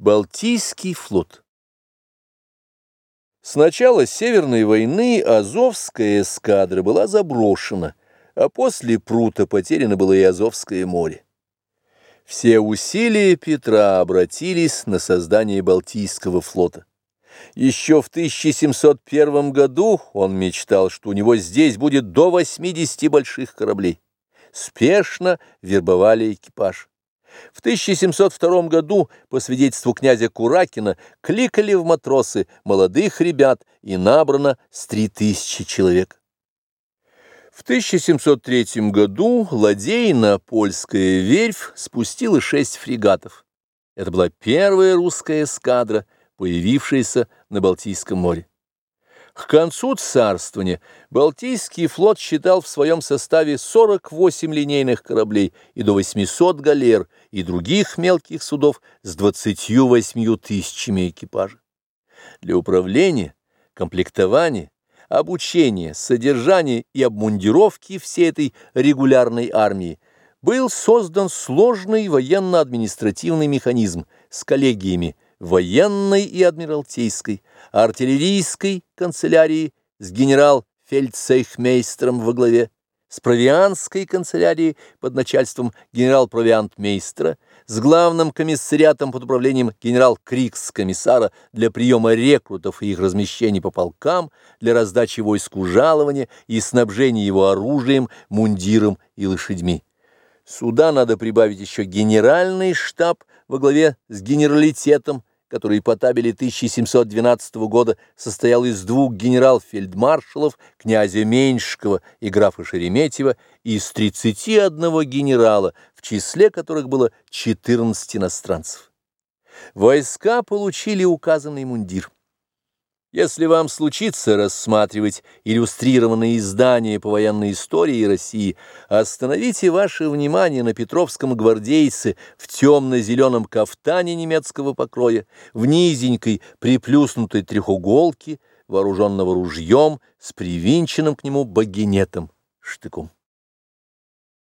Балтийский флот С начала Северной войны Азовская эскадра была заброшена, а после Прута потеряно было и Азовское море. Все усилия Петра обратились на создание Балтийского флота. Еще в 1701 году он мечтал, что у него здесь будет до 80 больших кораблей. Спешно вербовали экипаж. В 1702 году, по свидетельству князя Куракина, кликали в матросы молодых ребят и набрано с 3000 человек. В 1703 году ладейна польская верфь спустила шесть фрегатов. Это была первая русская эскадра, появившаяся на Балтийском море. К концу царствования Балтийский флот считал в своем составе 48 линейных кораблей и до 800 галер и других мелких судов с 28 тысячами экипажа. Для управления, комплектования, обучения, содержания и обмундировки всей этой регулярной армии был создан сложный военно-административный механизм с коллегиями военной и адмиралтейской, артиллерийской канцелярии с генерал-фельдцейхмейстером во главе, с провианской канцелярией под начальством генерал-провиантмейстера, с главным комиссариатом под управлением генерал-крикс-комиссара для приема рекрутов и их размещения по полкам, для раздачи войску жалования и снабжения его оружием, мундиром и лошадьми. Сюда надо прибавить еще генеральный штаб во главе с генералитетом, который по табели 1712 года состоял из двух генерал-фельдмаршалов, князя Меньшикова и графа Шереметьева, и из 31 генерала, в числе которых было 14 иностранцев. Войска получили указанный мундир. Если вам случится рассматривать иллюстрированные издания по военной истории России, остановите ваше внимание на петровском гвардейце в темно-зеленом кафтане немецкого покроя, в низенькой приплюснутой трехуголке, вооруженного ружьем с привинченным к нему багинетом штыком.